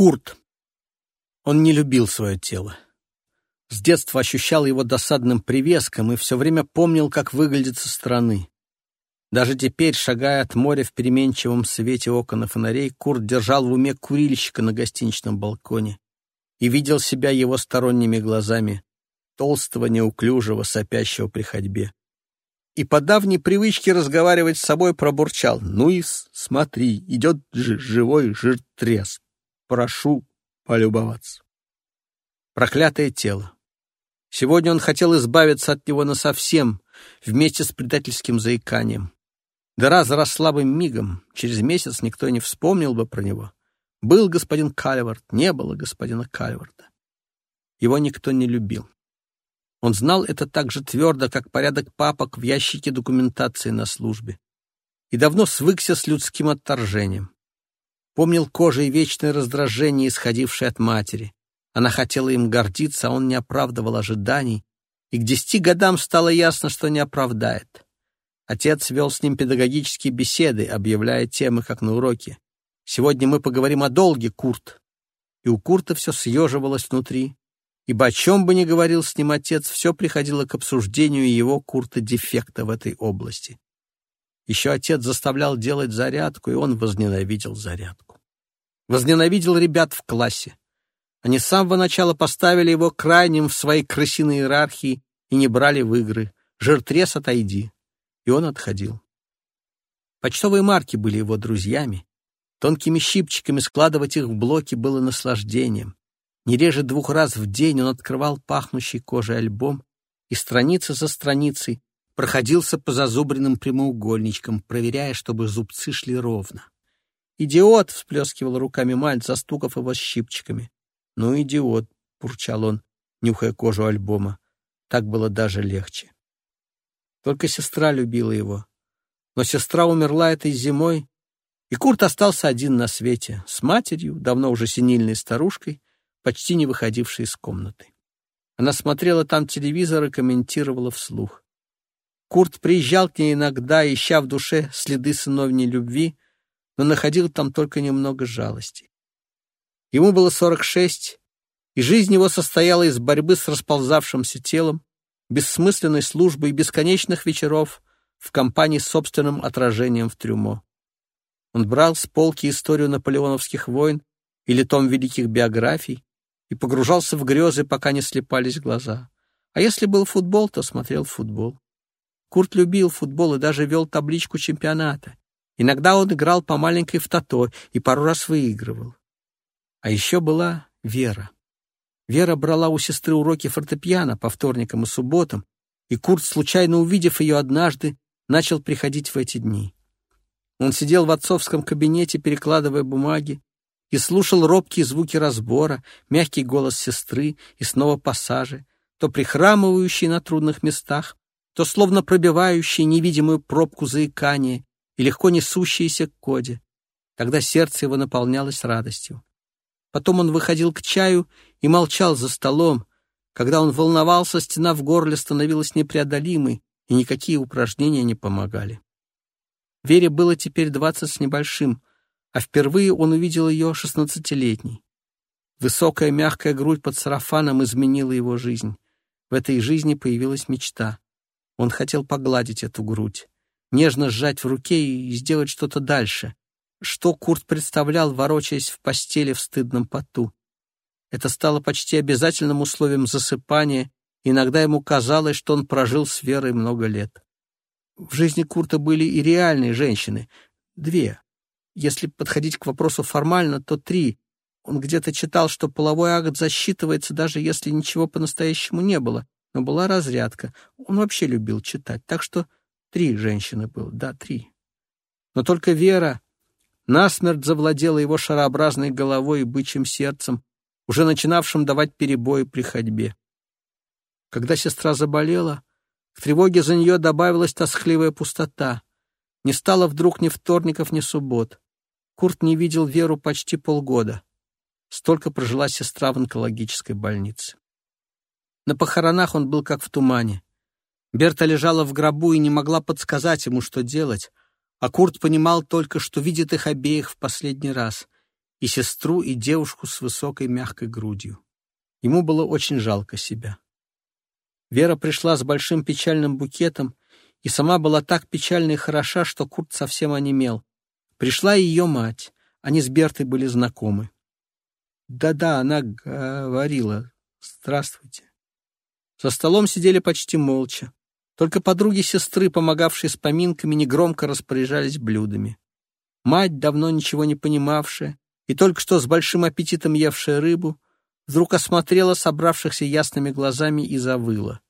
Курт. Он не любил свое тело. С детства ощущал его досадным привеском и все время помнил, как выглядит со стороны. Даже теперь, шагая от моря в переменчивом свете окон и фонарей, Курт держал в уме курильщика на гостиничном балконе и видел себя его сторонними глазами, толстого, неуклюжего, сопящего при ходьбе. И по давней привычке разговаривать с собой пробурчал. «Ну и смотри, идет живой жиртрес. Прошу полюбоваться». Проклятое тело. Сегодня он хотел избавиться от него насовсем, вместе с предательским заиканием. Дыра заросла бы мигом, через месяц никто не вспомнил бы про него. Был господин Кальвард, не было господина Кальварда. Его никто не любил. Он знал это так же твердо, как порядок папок в ящике документации на службе. И давно свыкся с людским отторжением. Помнил кожей вечное раздражение, исходившее от матери. Она хотела им гордиться, а он не оправдывал ожиданий, и к десяти годам стало ясно, что не оправдает. Отец вел с ним педагогические беседы, объявляя темы, как на уроке. «Сегодня мы поговорим о долге, Курт». И у Курта все съеживалось внутри, ибо о чем бы ни говорил с ним отец, все приходило к обсуждению его, Курта, дефекта в этой области. Еще отец заставлял делать зарядку, и он возненавидел зарядку. Возненавидел ребят в классе. Они с самого начала поставили его крайним в своей крысиной иерархии и не брали в игры. «Жиртрес, отойди!» и он отходил. Почтовые марки были его друзьями. Тонкими щипчиками складывать их в блоки было наслаждением. Не реже двух раз в день он открывал пахнущий кожей альбом и страница за страницей проходился по зазубренным прямоугольничкам, проверяя, чтобы зубцы шли ровно. «Идиот!» — всплескивал руками Мальт, застукав его щипчиками. «Ну, идиот!» — бурчал он, нюхая кожу альбома. Так было даже легче. Только сестра любила его. Но сестра умерла этой зимой, и Курт остался один на свете, с матерью, давно уже синильной старушкой, почти не выходившей из комнаты. Она смотрела там телевизор и комментировала вслух. Курт приезжал к ней иногда, ища в душе следы сыновней любви, но находил там только немного жалости. Ему было сорок шесть, и жизнь его состояла из борьбы с расползавшимся телом, бессмысленной службы и бесконечных вечеров в компании с собственным отражением в трюмо. Он брал с полки историю наполеоновских войн или том великих биографий и погружался в грезы, пока не слепались глаза. А если был футбол, то смотрел футбол. Курт любил футбол и даже вел табличку чемпионата. Иногда он играл по маленькой в тато и пару раз выигрывал. А еще была Вера. Вера брала у сестры уроки фортепиано по вторникам и субботам, и Курт, случайно увидев ее однажды, начал приходить в эти дни. Он сидел в отцовском кабинете, перекладывая бумаги, и слушал робкие звуки разбора, мягкий голос сестры и снова пассажи, то прихрамывающие на трудных местах, то словно пробивающие невидимую пробку заикания и легко несущиеся к коде. Тогда сердце его наполнялось радостью. Потом он выходил к чаю и молчал за столом. Когда он волновался, стена в горле становилась непреодолимой, и никакие упражнения не помогали. Вере было теперь двадцать с небольшим, а впервые он увидел ее шестнадцатилетней. Высокая мягкая грудь под сарафаном изменила его жизнь. В этой жизни появилась мечта. Он хотел погладить эту грудь, нежно сжать в руке и сделать что-то дальше. Что Курт представлял, ворочаясь в постели в стыдном поту? Это стало почти обязательным условием засыпания, иногда ему казалось, что он прожил с Верой много лет. В жизни Курта были и реальные женщины. Две. Если подходить к вопросу формально, то три. Он где-то читал, что половой акт засчитывается, даже если ничего по-настоящему не было. Но была разрядка. Он вообще любил читать. Так что три женщины было. Да, три. Но только Вера насмерть завладела его шарообразной головой и бычьим сердцем, уже начинавшим давать перебои при ходьбе. Когда сестра заболела, к тревоге за нее добавилась тоскливая пустота. Не стало вдруг ни вторников, ни суббот. Курт не видел Веру почти полгода. Столько прожила сестра в онкологической больнице. На похоронах он был как в тумане. Берта лежала в гробу и не могла подсказать ему, что делать, а Курт понимал только, что видит их обеих в последний раз — и сестру, и девушку с высокой мягкой грудью. Ему было очень жалко себя. Вера пришла с большим печальным букетом, и сама была так печальна и хороша, что Курт совсем онемел. Пришла ее мать. Они с Бертой были знакомы. Да-да, она говорила «Здравствуйте». За столом сидели почти молча. Только подруги сестры, помогавшие с поминками, негромко распоряжались блюдами. Мать, давно ничего не понимавшая и только что с большим аппетитом евшая рыбу, вдруг осмотрела собравшихся ясными глазами и завыла.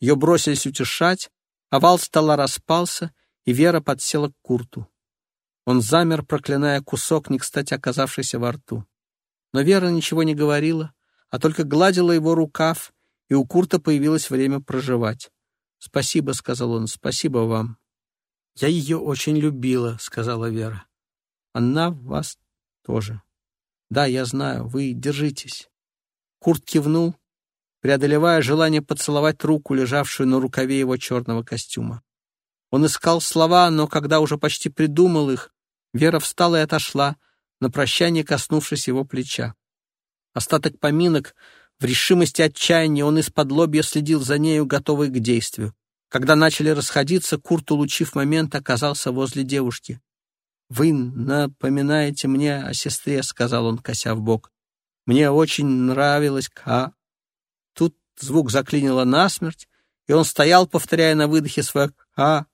Ее бросились утешать, овал стола распался, и Вера подсела к Курту. Он замер, проклиная кусок, не кстати оказавшийся во рту. Но Вера ничего не говорила, а только гладила его рукав, и у Курта появилось время проживать. «Спасибо», — сказал он, — «спасибо вам». «Я ее очень любила», — сказала Вера. «Она вас тоже». «Да, я знаю, вы держитесь». Курт кивнул, преодолевая желание поцеловать руку, лежавшую на рукаве его черного костюма. Он искал слова, но когда уже почти придумал их, Вера встала и отошла, на прощание коснувшись его плеча. Остаток поминок в решимости отчаяния он из-под лобья следил за нею, готовый к действию. Когда начали расходиться, Курт, улучив момент, оказался возле девушки. «Вы напоминаете мне о сестре», — сказал он, кося в бок. Мне очень нравилось Ка. Тут звук заклинило насмерть, и он стоял, повторяя на выдохе свое «Ка»,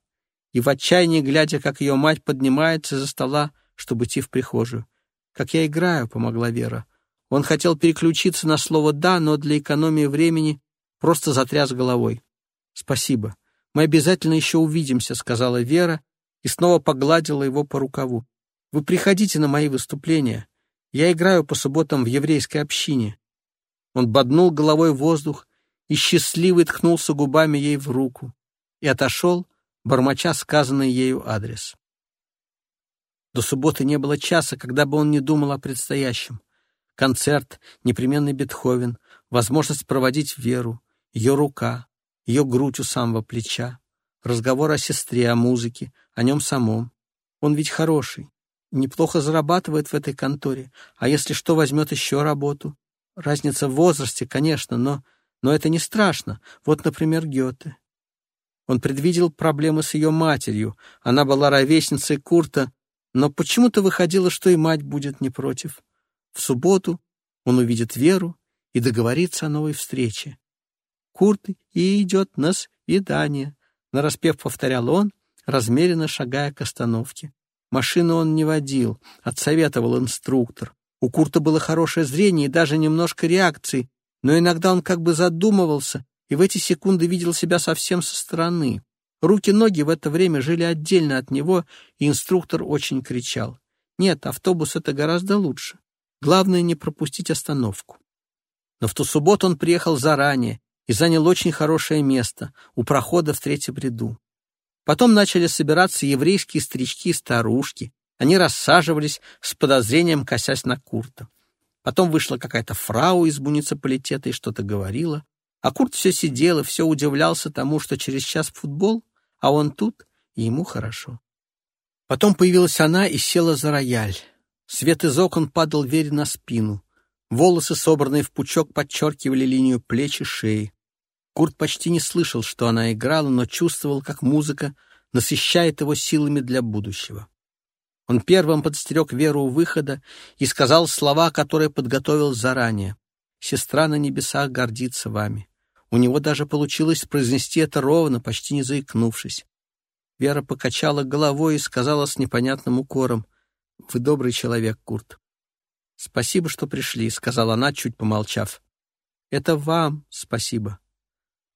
и в отчаянии, глядя, как ее мать поднимается из-за стола, чтобы идти в прихожую. «Как я играю», — помогла Вера. Он хотел переключиться на слово «да», но для экономии времени просто затряс головой. «Спасибо. Мы обязательно еще увидимся», — сказала Вера и снова погладила его по рукаву. «Вы приходите на мои выступления. Я играю по субботам в еврейской общине». Он боднул головой воздух и счастливый ткнулся губами ей в руку и отошел, бормоча сказанный ею адрес. До субботы не было часа, когда бы он не думал о предстоящем. Концерт, непременный Бетховен, возможность проводить Веру, ее рука, ее грудь у самого плеча, разговор о сестре, о музыке, о нем самом. Он ведь хороший, неплохо зарабатывает в этой конторе, а если что, возьмет еще работу. Разница в возрасте, конечно, но, но это не страшно. Вот, например, Гёте. Он предвидел проблемы с ее матерью. Она была ровесницей Курта, но почему-то выходило, что и мать будет не против. В субботу он увидит Веру и договорится о новой встрече. Курт и идет на свидание, нараспев повторял он, размеренно шагая к остановке. Машину он не водил, отсоветовал инструктор. У Курта было хорошее зрение и даже немножко реакции, но иногда он как бы задумывался и в эти секунды видел себя совсем со стороны. Руки-ноги в это время жили отдельно от него, и инструктор очень кричал. Нет, автобус — это гораздо лучше. Главное — не пропустить остановку. Но в ту субботу он приехал заранее и занял очень хорошее место у прохода в третьем ряду. Потом начали собираться еврейские старички и старушки. Они рассаживались с подозрением, косясь на Курта. Потом вышла какая-то фрау из муниципалитета и что-то говорила. А Курт все сидел и все удивлялся тому, что через час футбол, а он тут, и ему хорошо. Потом появилась она и села за рояль. Свет из окон падал Вере на спину. Волосы, собранные в пучок, подчеркивали линию плеч и шеи. Курт почти не слышал, что она играла, но чувствовал, как музыка насыщает его силами для будущего. Он первым подстерег Веру у выхода и сказал слова, которые подготовил заранее. «Сестра на небесах гордится вами». У него даже получилось произнести это ровно, почти не заикнувшись. Вера покачала головой и сказала с непонятным укором, «Вы добрый человек, Курт». «Спасибо, что пришли», — сказала она, чуть помолчав. «Это вам спасибо.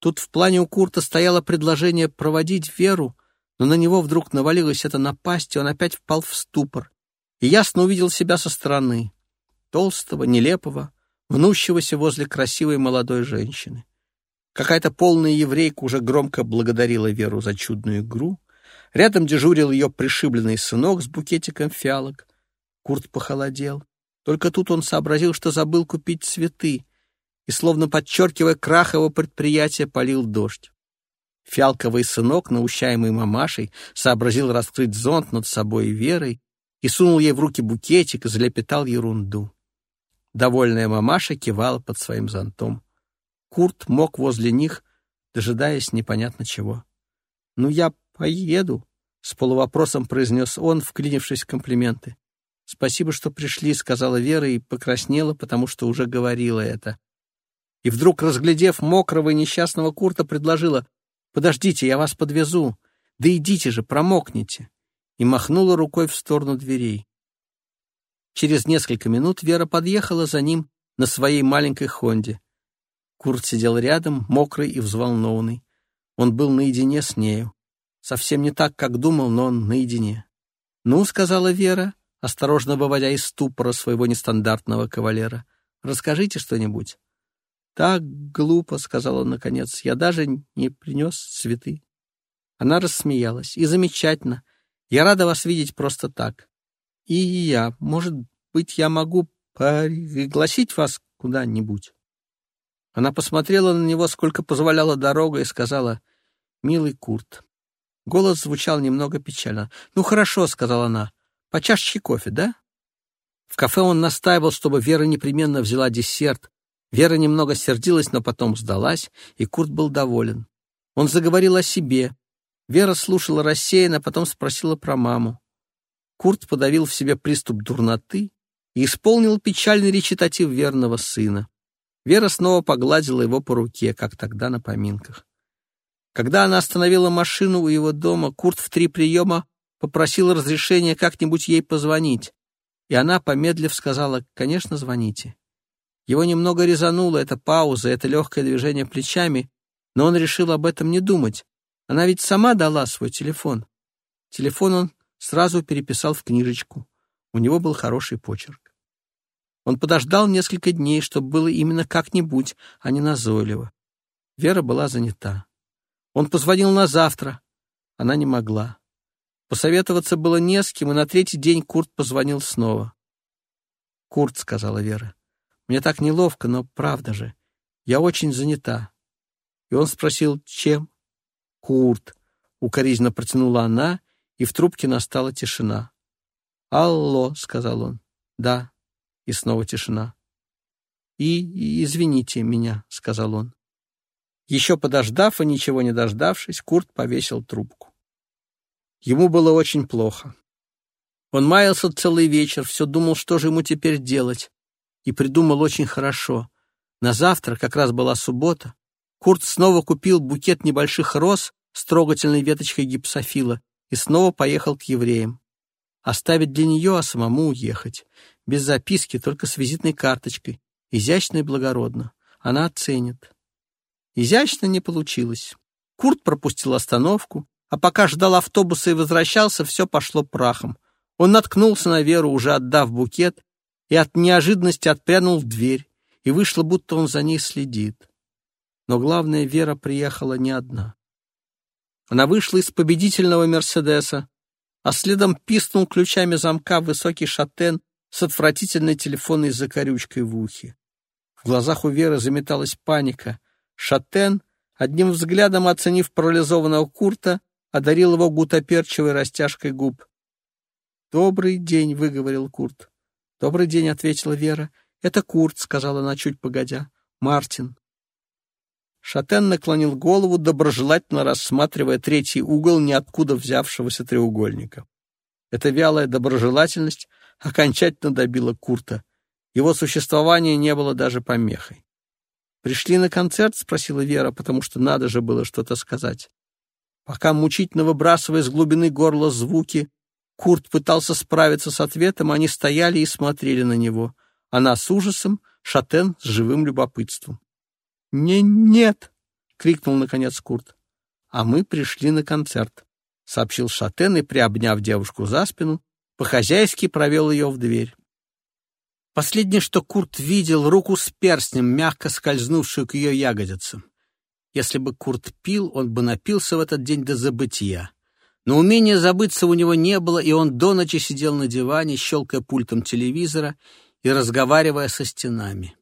Тут в плане у Курта стояло предложение проводить Веру, но на него вдруг навалилась эта напасть, и он опять впал в ступор. И ясно увидел себя со стороны. Толстого, нелепого, мнущегося возле красивой молодой женщины. Какая-то полная еврейка уже громко благодарила Веру за чудную игру. Рядом дежурил ее пришибленный сынок с букетиком фиалок. Курт похолодел. Только тут он сообразил, что забыл купить цветы, и, словно подчеркивая крах его предприятия, полил дождь. Фиалковый сынок, наущаемый мамашей, сообразил раскрыть зонт над собой и Верой и сунул ей в руки букетик и залепетал ерунду. Довольная мамаша кивала под своим зонтом. Курт мог возле них, дожидаясь непонятно чего. «Ну, я поеду», — с полувопросом произнес он, вклинившись в комплименты. «Спасибо, что пришли», — сказала Вера и покраснела, потому что уже говорила это. И вдруг, разглядев мокрого и несчастного Курта, предложила, «Подождите, я вас подвезу. Да идите же, промокните» и махнула рукой в сторону дверей. Через несколько минут Вера подъехала за ним на своей маленькой «Хонде». Курт сидел рядом, мокрый и взволнованный. Он был наедине с нею. Совсем не так, как думал, но он наедине. «Ну», — сказала Вера, осторожно выводя из ступора своего нестандартного кавалера, — «расскажите что-нибудь». «Так глупо», — сказал он наконец, — «я даже не принес цветы». Она рассмеялась. «И замечательно. Я рада вас видеть просто так. И я, может быть, я могу пригласить вас куда-нибудь?» Она посмотрела на него, сколько позволяла дорога, и сказала, «Милый Курт». Голос звучал немного печально. «Ну, хорошо», — сказала она, — «по чашечке кофе, да?» В кафе он настаивал, чтобы Вера непременно взяла десерт. Вера немного сердилась, но потом сдалась, и Курт был доволен. Он заговорил о себе, Вера слушала рассеянно, потом спросила про маму. Курт подавил в себе приступ дурноты и исполнил печальный речитатив верного сына. Вера снова погладила его по руке, как тогда на поминках. Когда она остановила машину у его дома, Курт в три приема попросил разрешения как-нибудь ей позвонить, и она, помедлив, сказала «Конечно, звоните». Его немного резануло эта пауза, это легкое движение плечами, но он решил об этом не думать, она ведь сама дала свой телефон. Телефон он сразу переписал в книжечку. У него был хороший почерк. Он подождал несколько дней, чтобы было именно как-нибудь, а не назойливо. Вера была занята. Он позвонил на завтра. Она не могла. Посоветоваться было не с кем, и на третий день Курт позвонил снова. «Курт», — сказала Вера, — «мне так неловко, но правда же, я очень занята». И он спросил, чем? Курт!» — укоризненно протянула она, и в трубке настала тишина. «Алло!» — сказал он. «Да». И снова тишина. «И, и извините меня», — сказал он. Еще подождав и ничего не дождавшись, Курт повесил трубку. Ему было очень плохо. Он маялся целый вечер, все думал, что же ему теперь делать, и придумал очень хорошо. На завтра, как раз была суббота, Курт снова купил букет небольших роз с трогательной веточкой гипсофила и снова поехал к евреям. Оставить для нее, а самому уехать. Без записки, только с визитной карточкой. Изящно и благородно. Она оценит. Изящно не получилось. Курт пропустил остановку, а пока ждал автобуса и возвращался, все пошло прахом. Он наткнулся на Веру, уже отдав букет, и от неожиданности отпрянул в дверь, и вышло, будто он за ней следит. Но главное, Вера приехала не одна. Она вышла из победительного «Мерседеса», а следом писнул ключами замка высокий шатен с отвратительной телефонной закорючкой в ухе. В глазах у Веры заметалась паника. Шатен, одним взглядом оценив парализованного Курта, одарил его гутоперчивой растяжкой губ. «Добрый день», — выговорил Курт. «Добрый день», — ответила Вера. «Это Курт», — сказала она чуть погодя. «Мартин». Шатен наклонил голову, доброжелательно рассматривая третий угол ниоткуда взявшегося треугольника. Эта вялая доброжелательность окончательно добила Курта. Его существование не было даже помехой. «Пришли на концерт?» — спросила Вера, потому что надо же было что-то сказать. Пока мучительно выбрасывая с глубины горла звуки, Курт пытался справиться с ответом, они стояли и смотрели на него. Она с ужасом, Шатен с живым любопытством. «Не нет!» — крикнул, наконец, Курт. «А мы пришли на концерт», — сообщил Шатен и, приобняв девушку за спину, по-хозяйски провел ее в дверь. Последнее, что Курт видел, руку с перстнем, мягко скользнувшую к ее ягодицам. Если бы Курт пил, он бы напился в этот день до забытия. Но умения забыться у него не было, и он до ночи сидел на диване, щелкая пультом телевизора и разговаривая со стенами.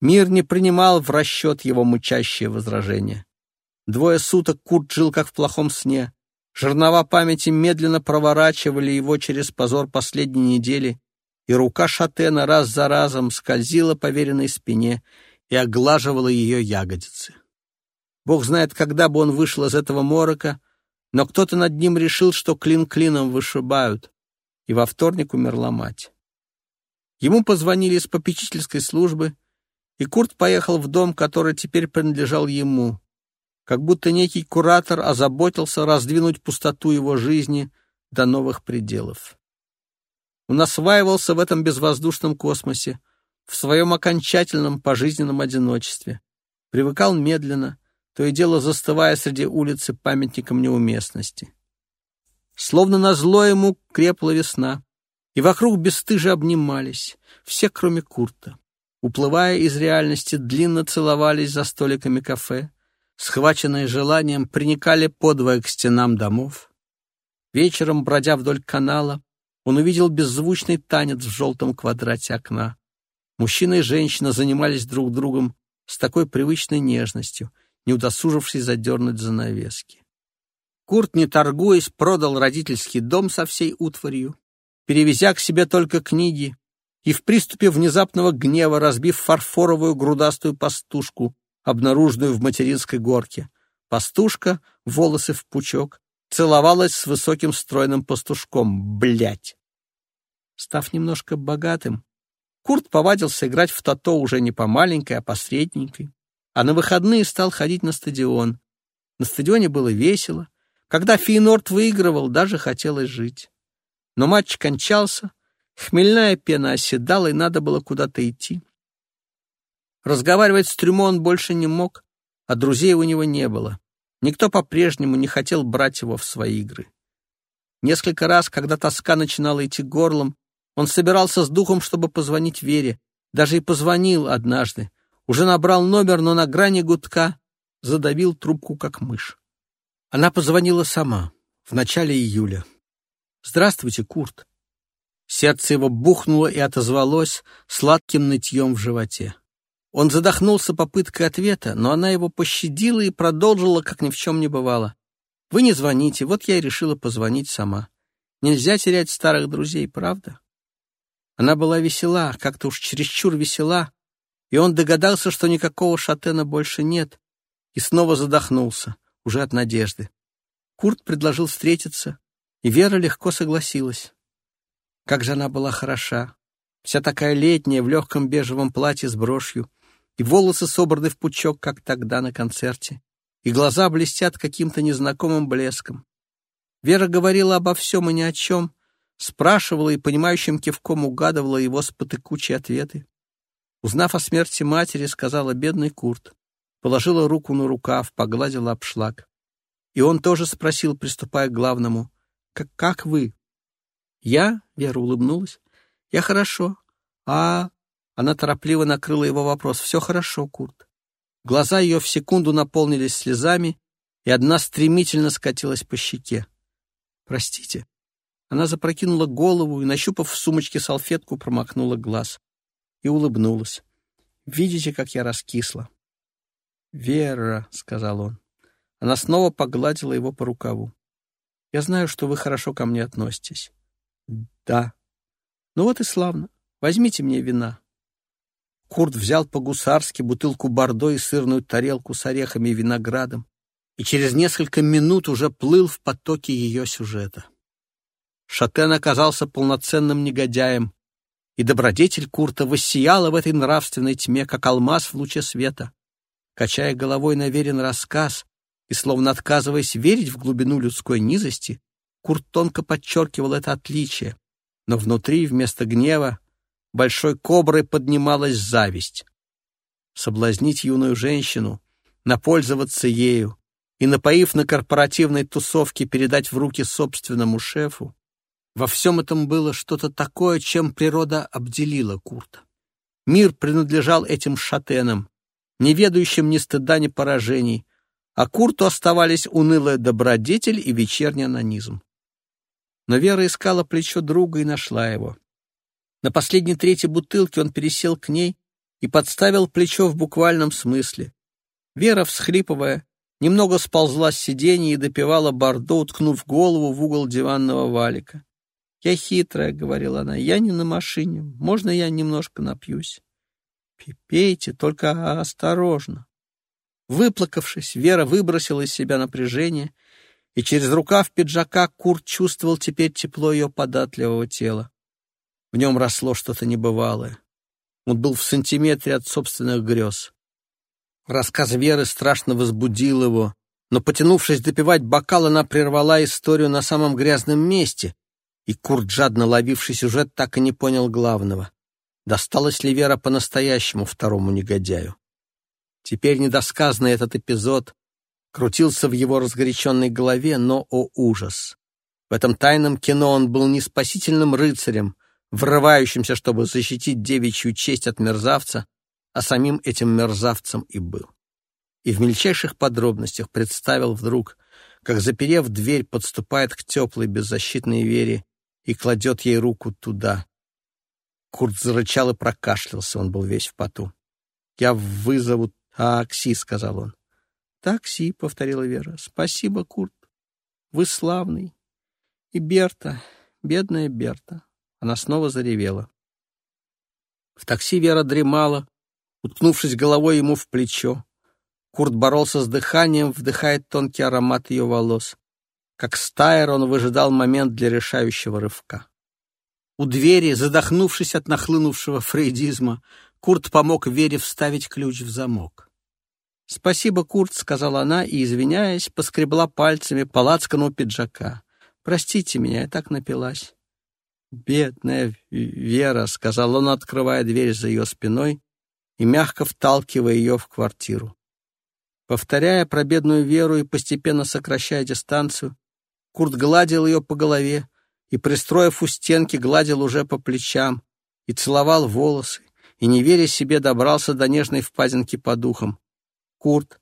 Мир не принимал в расчет его мучащие возражения. Двое суток Курт жил как в плохом сне. Жернова памяти медленно проворачивали его через позор последней недели, и рука Шатена раз за разом скользила по веренной спине и оглаживала ее ягодицы. Бог знает, когда бы он вышел из этого морока, но кто-то над ним решил, что клин клином вышибают, и во вторник умерла мать. Ему позвонили из попечительской службы, и Курт поехал в дом, который теперь принадлежал ему, как будто некий куратор озаботился раздвинуть пустоту его жизни до новых пределов. Он осваивался в этом безвоздушном космосе, в своем окончательном пожизненном одиночестве, привыкал медленно, то и дело застывая среди улицы памятником неуместности. Словно назло ему крепла весна, и вокруг бесстыже обнимались, все, кроме Курта. Уплывая из реальности, длинно целовались за столиками кафе, схваченные желанием, приникали подвое к стенам домов. Вечером, бродя вдоль канала, он увидел беззвучный танец в желтом квадрате окна. Мужчина и женщина занимались друг другом с такой привычной нежностью, не удосужившись задернуть занавески. Курт, не торгуясь, продал родительский дом со всей утварью, перевезя к себе только книги, и в приступе внезапного гнева, разбив фарфоровую грудастую пастушку, обнаруженную в материнской горке. Пастушка, волосы в пучок, целовалась с высоким стройным пастушком. Блять! Став немножко богатым, Курт повадился играть в тото уже не по маленькой, а по средненькой. А на выходные стал ходить на стадион. На стадионе было весело. Когда Фейнорд выигрывал, даже хотелось жить. Но матч кончался, хмельная пена оседала, и надо было куда-то идти. Разговаривать с Трюмо он больше не мог, а друзей у него не было. Никто по-прежнему не хотел брать его в свои игры. Несколько раз, когда тоска начинала идти горлом, он собирался с духом, чтобы позвонить Вере. Даже и позвонил однажды. Уже набрал номер, но на грани гудка задавил трубку, как мышь. Она позвонила сама, в начале июля. «Здравствуйте, Курт». Сердце его бухнуло и отозвалось сладким нытьем в животе. Он задохнулся попыткой ответа, но она его пощадила и продолжила, как ни в чем не бывало. «Вы не звоните, вот я и решила позвонить сама. Нельзя терять старых друзей, правда?» Она была весела, как-то уж чересчур весела, и он догадался, что никакого шатена больше нет, и снова задохнулся, уже от надежды. Курт предложил встретиться, и Вера легко согласилась. Как же она была хороша, вся такая летняя, в легком бежевом платье с брошью, и волосы собраны в пучок, как тогда на концерте, и глаза блестят каким-то незнакомым блеском. Вера говорила обо всем и ни о чем, спрашивала и понимающим кивком угадывала его спотыкучие ответы. Узнав о смерти матери, сказала бедный Курт, положила руку на рукав, погладила обшлаг. И он тоже спросил, приступая к главному, «Как, как вы?» «Я?» — Вера улыбнулась. «Я хорошо. А она торопливо накрыла его вопрос. «Все хорошо, Курт». Глаза ее в секунду наполнились слезами, и одна стремительно скатилась по щеке. «Простите». Она запрокинула голову и, нащупав в сумочке салфетку, промокнула глаз. И улыбнулась. «Видите, как я раскисла?» «Вера», — сказал он. Она снова погладила его по рукаву. «Я знаю, что вы хорошо ко мне относитесь». «Да». «Ну вот и славно. Возьмите мне вина». Курт взял по-гусарски бутылку бордо и сырную тарелку с орехами и виноградом, и через несколько минут уже плыл в потоке ее сюжета. Шатен оказался полноценным негодяем, и добродетель Курта воссияла в этой нравственной тьме, как алмаз в луче света. Качая головой на верен рассказ и словно отказываясь верить в глубину людской низости, Курт тонко подчеркивал это отличие, но внутри вместо гнева большой коброй поднималась зависть. Соблазнить юную женщину, напользоваться ею и, напоив на корпоративной тусовке, передать в руки собственному шефу, во всем этом было что-то такое, чем природа обделила Курта. Мир принадлежал этим шатенам, не ведающим ни стыда, ни поражений, а Курту оставались унылая добродетель и вечерний анонизм. Но Вера искала плечо друга и нашла его. На последней трети бутылки он пересел к ней и подставил плечо в буквальном смысле. Вера, всхлипывая, немного сползла с сиденья и допивала бордо, уткнув голову в угол диванного валика. «Я хитрая», — говорила она, — «я не на машине. Можно я немножко напьюсь?» «Пейте, только осторожно». Выплакавшись, Вера выбросила из себя напряжение, и через рукав пиджака Курт чувствовал теперь тепло ее податливого тела. В нем росло что-то небывалое. Он был в сантиметре от собственных грез. Рассказ Веры страшно возбудил его, но, потянувшись допивать бокал, она прервала историю на самом грязном месте, и Курт, жадно ловивший сюжет, так и не понял главного. Досталась ли Вера по-настоящему второму негодяю? Теперь недосказанный этот эпизод крутился в его разгоряченной голове, но, о ужас! В этом тайном кино он был не спасительным рыцарем, врывающимся, чтобы защитить девичью честь от мерзавца, а самим этим мерзавцем и был. И в мельчайших подробностях представил вдруг, как, заперев дверь, подступает к теплой беззащитной Вере и кладет ей руку туда. Курт зарычал и прокашлялся, он был весь в поту. «Я вызову такси», — сказал он. «Такси», — повторила Вера. «Спасибо, Курт. Вы славный. И Берта, бедная Берта». Она снова заревела. В такси Вера дремала, уткнувшись головой ему в плечо. Курт боролся с дыханием, вдыхая тонкий аромат ее волос. Как стайер он выжидал момент для решающего рывка. У двери, задохнувшись от нахлынувшего фрейдизма, Курт помог Вере вставить ключ в замок. «Спасибо, Курт», — сказала она и, извиняясь, поскребла пальцами по пиджака. «Простите меня, я так напилась». «Бедная Вера», — сказал он, открывая дверь за ее спиной и мягко вталкивая ее в квартиру. Повторяя про бедную Веру и постепенно сокращая дистанцию, Курт гладил ее по голове и, пристроив у стенки, гладил уже по плечам и целовал волосы, и, не веря себе, добрался до нежной впадинки по духам. Курт.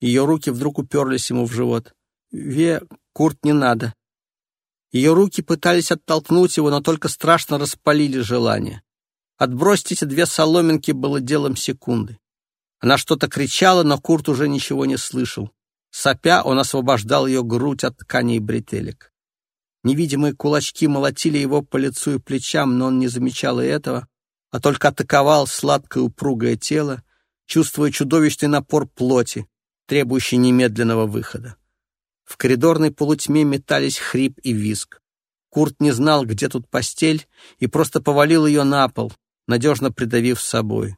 Ее руки вдруг уперлись ему в живот. «Ве, Курт, не надо. Ее руки пытались оттолкнуть его, но только страшно распалили желание. Отбросить эти две соломинки было делом секунды. Она что-то кричала, но Курт уже ничего не слышал. Сопя, он освобождал ее грудь от тканей бретелек. Невидимые кулачки молотили его по лицу и плечам, но он не замечал и этого, а только атаковал сладкое упругое тело, чувствуя чудовищный напор плоти, требующий немедленного выхода. В коридорной полутьме метались хрип и визг. Курт не знал, где тут постель, и просто повалил ее на пол, надежно придавив с собой.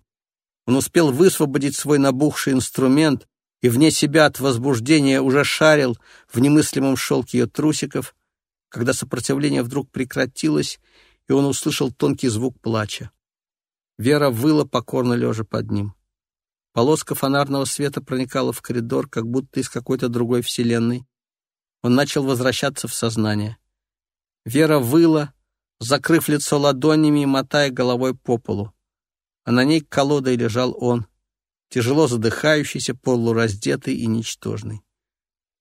Он успел высвободить свой набухший инструмент и вне себя от возбуждения уже шарил в немыслимом шелке ее трусиков, когда сопротивление вдруг прекратилось, и он услышал тонкий звук плача. Вера выла, покорно лежа под ним. Полоска фонарного света проникала в коридор, как будто из какой-то другой вселенной, он начал возвращаться в сознание. Вера выла, закрыв лицо ладонями и мотая головой по полу. А на ней колодой лежал он, тяжело задыхающийся, полураздетый и ничтожный.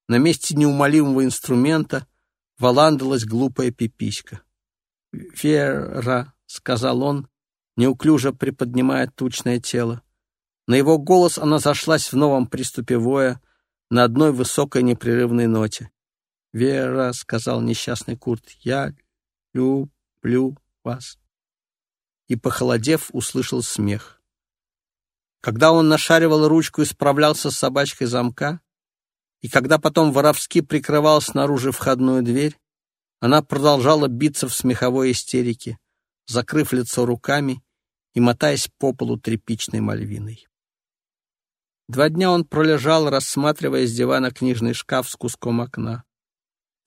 На месте неумолимого инструмента валандалась глупая пиписька. «Вера», — сказал он, неуклюже приподнимая тучное тело. На его голос она зашлась в новом приступе воя на одной высокой непрерывной ноте. «Вера», — сказал несчастный Курт, — «я люблю вас». И, похолодев, услышал смех. Когда он нашаривал ручку и справлялся с собачкой замка, и когда потом воровски прикрывал снаружи входную дверь, она продолжала биться в смеховой истерике, закрыв лицо руками и мотаясь по полу тряпичной мальвиной. Два дня он пролежал, рассматривая с дивана книжный шкаф с куском окна.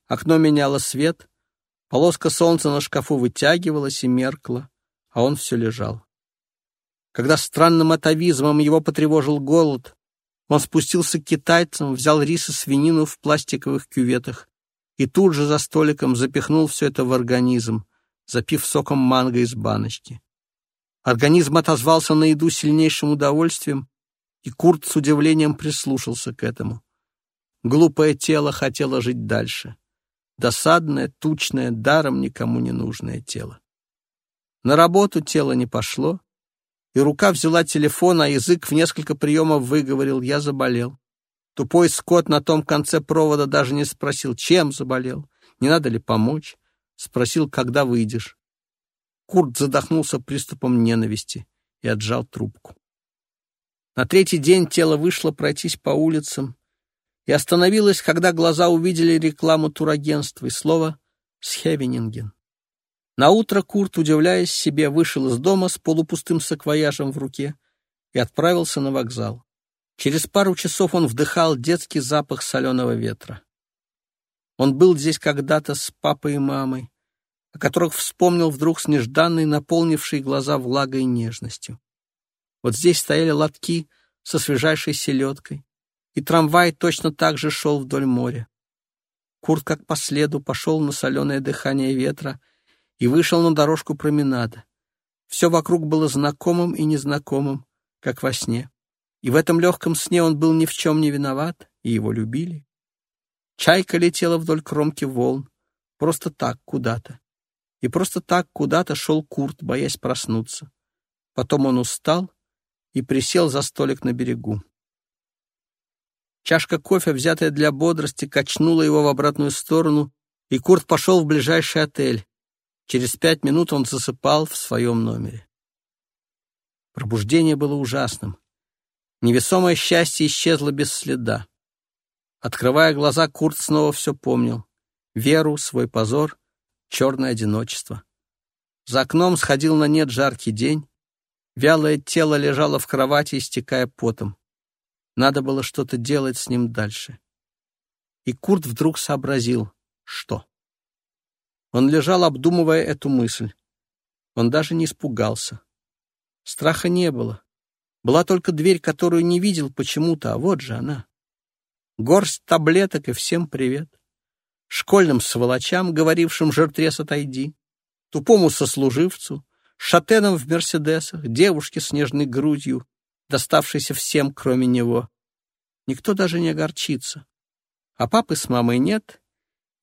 Окно меняло свет, полоска солнца на шкафу вытягивалась и меркла, а он все лежал. Когда странным атовизмом его потревожил голод, он спустился к китайцам, взял рис и свинину в пластиковых кюветах и тут же за столиком запихнул все это в организм, запив соком манго из баночки. Организм отозвался на еду сильнейшим удовольствием, и Курт с удивлением прислушался к этому. Глупое тело хотело жить дальше досадное, тучное, даром никому не нужное тело. На работу тело не пошло, и рука взяла телефон, а язык в несколько приемов выговорил «я заболел». Тупой скот на том конце провода даже не спросил, чем заболел, не надо ли помочь. Спросил, когда выйдешь. Курт задохнулся приступом ненависти и отжал трубку. На третий день тело вышло пройтись по улицам и остановилось, когда глаза увидели рекламу турагентства и слово «Схевенинген». Наутро Курт, удивляясь себе, вышел из дома с полупустым саквояжем в руке и отправился на вокзал. Через пару часов он вдыхал детский запах соленого ветра. Он был здесь когда-то с папой и мамой, о которых вспомнил вдруг с нежданной, наполнившей глаза влагой и нежностью. Вот здесь стояли лотки со свежайшей селедкой, и трамвай точно так же шел вдоль моря. Курт, как по следу, пошел на соленое дыхание ветра и вышел на дорожку променада. Все вокруг было знакомым и незнакомым, как во сне. И в этом легком сне он был ни в чем не виноват, и его любили. Чайка летела вдоль кромки волн, просто так куда-то. И просто так куда-то шел Курт, боясь проснуться. Потом он устал и присел за столик на берегу. Чашка кофе, взятая для бодрости, качнула его в обратную сторону, и Курт пошел в ближайший отель. Через пять минут он засыпал в своем номере. Пробуждение было ужасным. Невесомое счастье исчезло без следа. Открывая глаза, Курт снова все помнил. Веру, свой позор, черное одиночество. За окном сходил на нет жаркий день. Вялое тело лежало в кровати, истекая потом. Надо было что-то делать с ним дальше. И Курт вдруг сообразил, что. Он лежал, обдумывая эту мысль. Он даже не испугался. Страха не было. Была только дверь, которую не видел почему-то, а вот же она. Горсть таблеток и всем привет. Школьным сволочам, говорившим «Жертвес, отойди», тупому сослуживцу, шатенам в «Мерседесах», девушке с нежной грудью, доставшейся всем, кроме него. Никто даже не огорчится. А папы с мамой нет,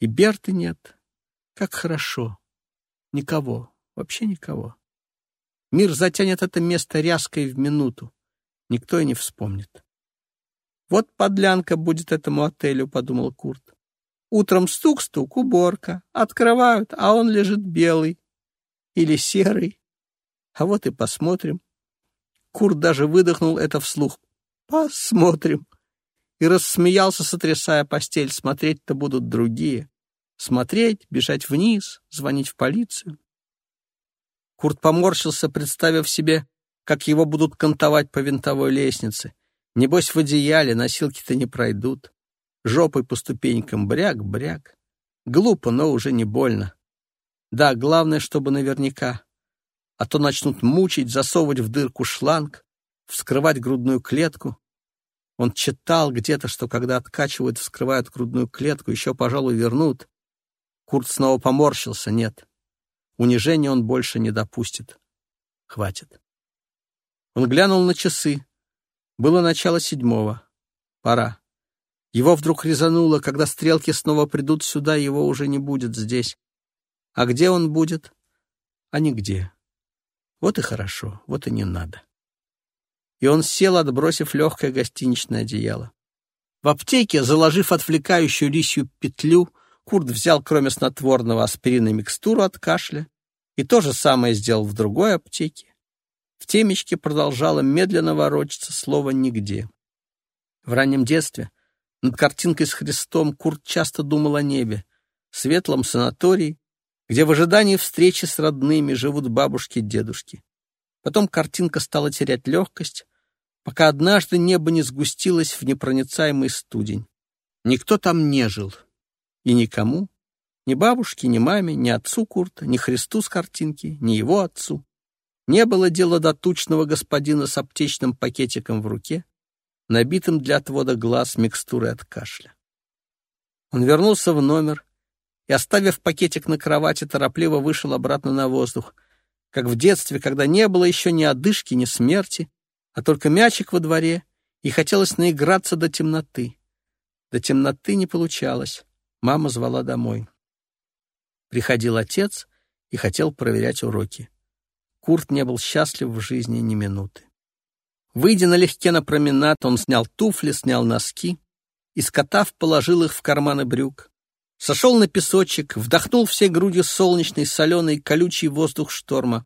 и Берты нет. Как хорошо. Никого, вообще никого. Мир затянет это место ряской в минуту. Никто и не вспомнит. Вот подлянка будет этому отелю, подумал Курт. Утром стук-стук, уборка. Открывают, а он лежит белый. Или серый. А вот и посмотрим. Курт даже выдохнул это вслух. Посмотрим. И рассмеялся, сотрясая постель. Смотреть-то будут другие. Смотреть, бежать вниз, звонить в полицию. Курт поморщился, представив себе, как его будут кантовать по винтовой лестнице. Небось, в одеяле носилки-то не пройдут. Жопой по ступенькам бряк-бряк. Глупо, но уже не больно. Да, главное, чтобы наверняка. А то начнут мучить, засовывать в дырку шланг, вскрывать грудную клетку. Он читал где-то, что когда откачивают, вскрывают грудную клетку, еще, пожалуй, вернут. Курт снова поморщился. Нет, унижения он больше не допустит. Хватит. Он глянул на часы. Было начало седьмого. Пора. Его вдруг резануло, когда стрелки снова придут сюда, его уже не будет здесь. А где он будет? А нигде. Вот и хорошо, вот и не надо. И он сел, отбросив легкое гостиничное одеяло. В аптеке, заложив отвлекающую лисью петлю, Курт взял, кроме снотворного, аспирина микстуру от кашля, и то же самое сделал в другой аптеке. В темечке продолжало медленно ворочаться слово «нигде». В раннем детстве над картинкой с Христом Курт часто думал о небе, светлом санатории, где в ожидании встречи с родными живут бабушки и дедушки. Потом картинка стала терять легкость, пока однажды небо не сгустилось в непроницаемый студень. Никто там не жил. И никому, ни бабушке, ни маме, ни отцу Курта, ни Христу с картинки, ни его отцу. Не было дела до тучного господина с аптечным пакетиком в руке, набитым для отвода глаз микстурой от кашля. Он вернулся в номер и, оставив пакетик на кровати, торопливо вышел обратно на воздух, как в детстве, когда не было еще ни одышки, ни смерти, а только мячик во дворе, и хотелось наиграться до темноты. До темноты не получалось. Мама звала домой. Приходил отец и хотел проверять уроки. Курт не был счастлив в жизни ни минуты. Выйдя налегке на променад, он снял туфли, снял носки, и, скотав, положил их в карманы брюк. Сошел на песочек, вдохнул все груди солнечный, соленый, колючий воздух шторма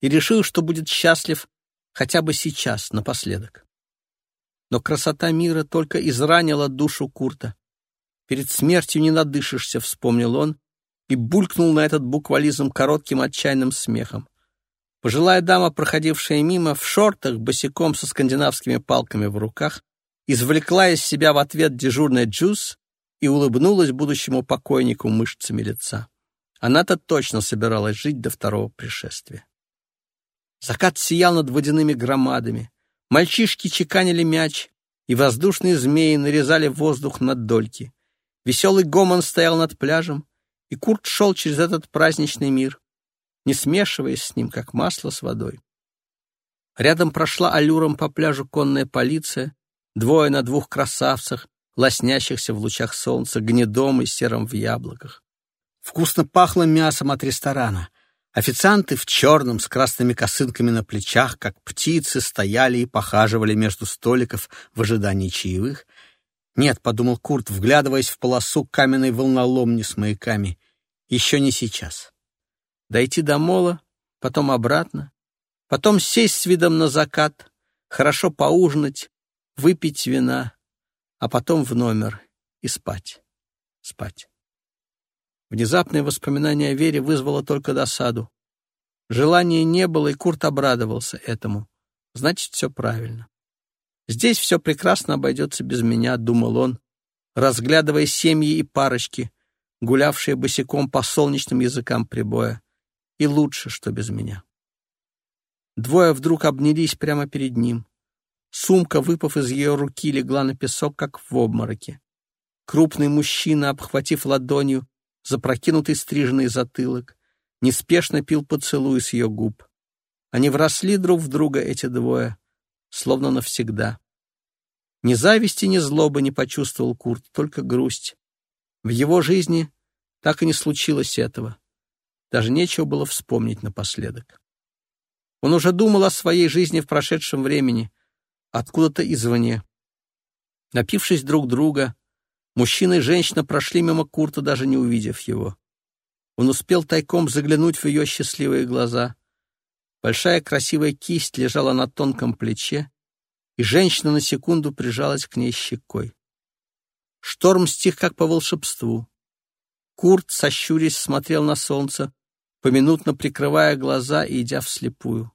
и решил, что будет счастлив хотя бы сейчас, напоследок. Но красота мира только изранила душу Курта. Перед смертью не надышишься, вспомнил он, и булькнул на этот буквализм коротким отчаянным смехом. Пожилая дама, проходившая мимо, в шортах, босиком со скандинавскими палками в руках, извлекла из себя в ответ дежурный джуз и улыбнулась будущему покойнику мышцами лица. Она-то точно собиралась жить до второго пришествия. Закат сиял над водяными громадами. Мальчишки чеканили мяч, и воздушные змеи нарезали воздух над дольки. Веселый гомон стоял над пляжем, и Курт шел через этот праздничный мир, не смешиваясь с ним, как масло с водой. Рядом прошла аллюром по пляжу конная полиция, двое на двух красавцах, лоснящихся в лучах солнца, гнедом и серым в яблоках. Вкусно пахло мясом от ресторана. Официанты в черном с красными косынками на плечах, как птицы, стояли и похаживали между столиков в ожидании чаевых. «Нет», — подумал Курт, вглядываясь в полосу каменной волноломни с маяками, — «еще не сейчас. Дойти до мола, потом обратно, потом сесть с видом на закат, хорошо поужинать, выпить вина, а потом в номер и спать, спать». Внезапное воспоминание о Вере вызвало только досаду. Желания не было, и Курт обрадовался этому. Значит, все правильно. Здесь все прекрасно обойдется без меня, думал он, разглядывая семьи и парочки, гулявшие босиком по солнечным языкам прибоя. И лучше, что без меня. Двое вдруг обнялись прямо перед ним. Сумка, выпав из ее руки, легла на песок, как в обмороке. Крупный мужчина, обхватив ладонью, запрокинутый стриженный затылок, неспешно пил поцелуй с ее губ. Они вросли друг в друга, эти двое, словно навсегда. Ни зависти, ни злобы не почувствовал Курт, только грусть. В его жизни так и не случилось этого. Даже нечего было вспомнить напоследок. Он уже думал о своей жизни в прошедшем времени, откуда-то извне. Напившись друг друга, Мужчина и женщина прошли мимо Курта, даже не увидев его. Он успел тайком заглянуть в ее счастливые глаза. Большая красивая кисть лежала на тонком плече, и женщина на секунду прижалась к ней щекой. Шторм стих как по волшебству. Курт, сощурясь, смотрел на солнце, поминутно прикрывая глаза и идя вслепую.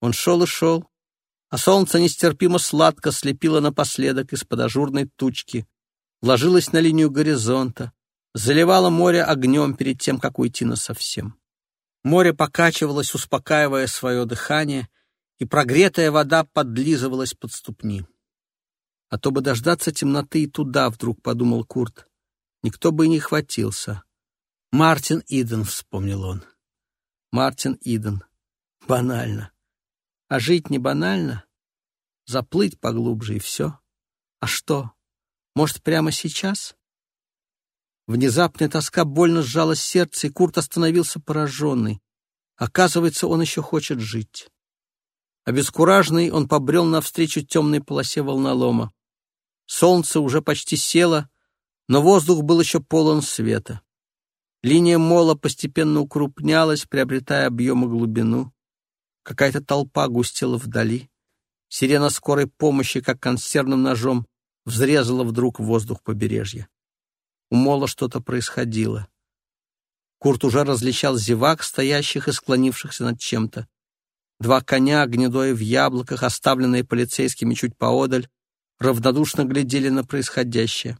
Он шел и шел, а солнце нестерпимо сладко слепило напоследок из-под ажурной тучки, ложилась на линию горизонта, заливала море огнем перед тем, как уйти насовсем. Море покачивалось, успокаивая свое дыхание, и прогретая вода подлизывалась под ступни. А то бы дождаться темноты и туда, вдруг подумал Курт. Никто бы и не хватился. Мартин Иден, вспомнил он. Мартин Иден. Банально. А жить не банально? Заплыть поглубже и все. А что? Может, прямо сейчас? Внезапная тоска больно сжала сердце, и Курт остановился пораженный. Оказывается, он еще хочет жить. Обескураженный, он побрел навстречу темной полосе волнолома. Солнце уже почти село, но воздух был еще полон света. Линия мола постепенно укрупнялась, приобретая объем и глубину. Какая-то толпа густела вдали. Сирена скорой помощи, как консервным ножом, взрезала вдруг воздух побережья. У Мола что-то происходило. Курт уже различал зевак, стоящих и склонившихся над чем-то. Два коня, гнедое в яблоках, оставленные полицейскими чуть поодаль, равнодушно глядели на происходящее.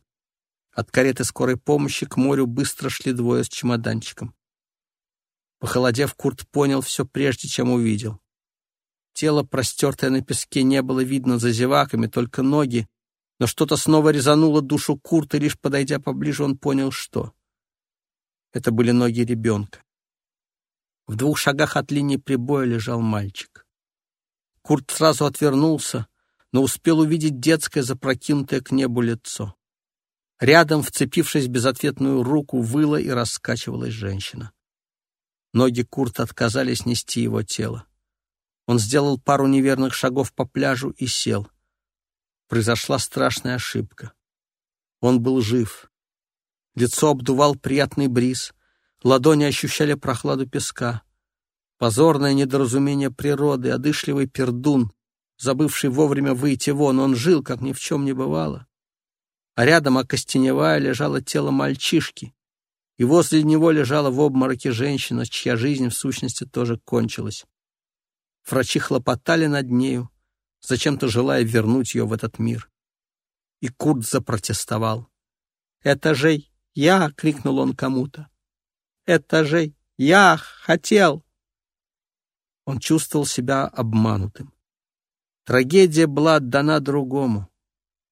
От кареты скорой помощи к морю быстро шли двое с чемоданчиком. Похолодев, Курт понял все прежде, чем увидел. Тело, простертое на песке, не было видно за зеваками, только ноги, но что-то снова резануло душу Курта, лишь подойдя поближе, он понял, что. Это были ноги ребенка. В двух шагах от линии прибоя лежал мальчик. Курт сразу отвернулся, но успел увидеть детское запрокинутое к небу лицо. Рядом, вцепившись в безответную руку, выла и раскачивалась женщина. Ноги Курта отказались нести его тело. Он сделал пару неверных шагов по пляжу и сел произошла страшная ошибка. Он был жив. Лицо обдувал приятный бриз, ладони ощущали прохладу песка. Позорное недоразумение природы, одышливый пердун, забывший вовремя выйти вон, он жил, как ни в чем не бывало. А рядом, окостеневая, лежало тело мальчишки, и возле него лежала в обмороке женщина, чья жизнь в сущности тоже кончилась. Врачи хлопотали над нею, зачем-то желая вернуть ее в этот мир. И Курт запротестовал. «Это же я!» — крикнул он кому-то. «Это же я хотел!» Он чувствовал себя обманутым. Трагедия была отдана другому.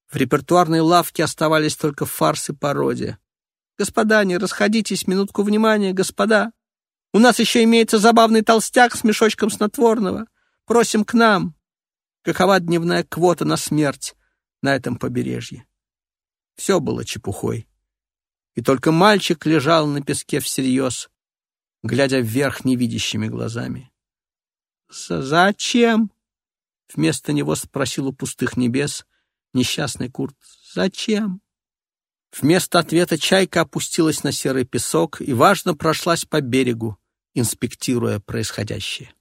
В репертуарной лавке оставались только фарсы пародия. «Господа, не расходитесь, минутку внимания, господа! У нас еще имеется забавный толстяк с мешочком снотворного. Просим к нам!» Какова дневная квота на смерть на этом побережье? Все было чепухой. И только мальчик лежал на песке всерьез, глядя вверх невидящими глазами. «Зачем?» — вместо него спросил у пустых небес несчастный Курт. «Зачем?» Вместо ответа чайка опустилась на серый песок и, важно, прошлась по берегу, инспектируя происходящее.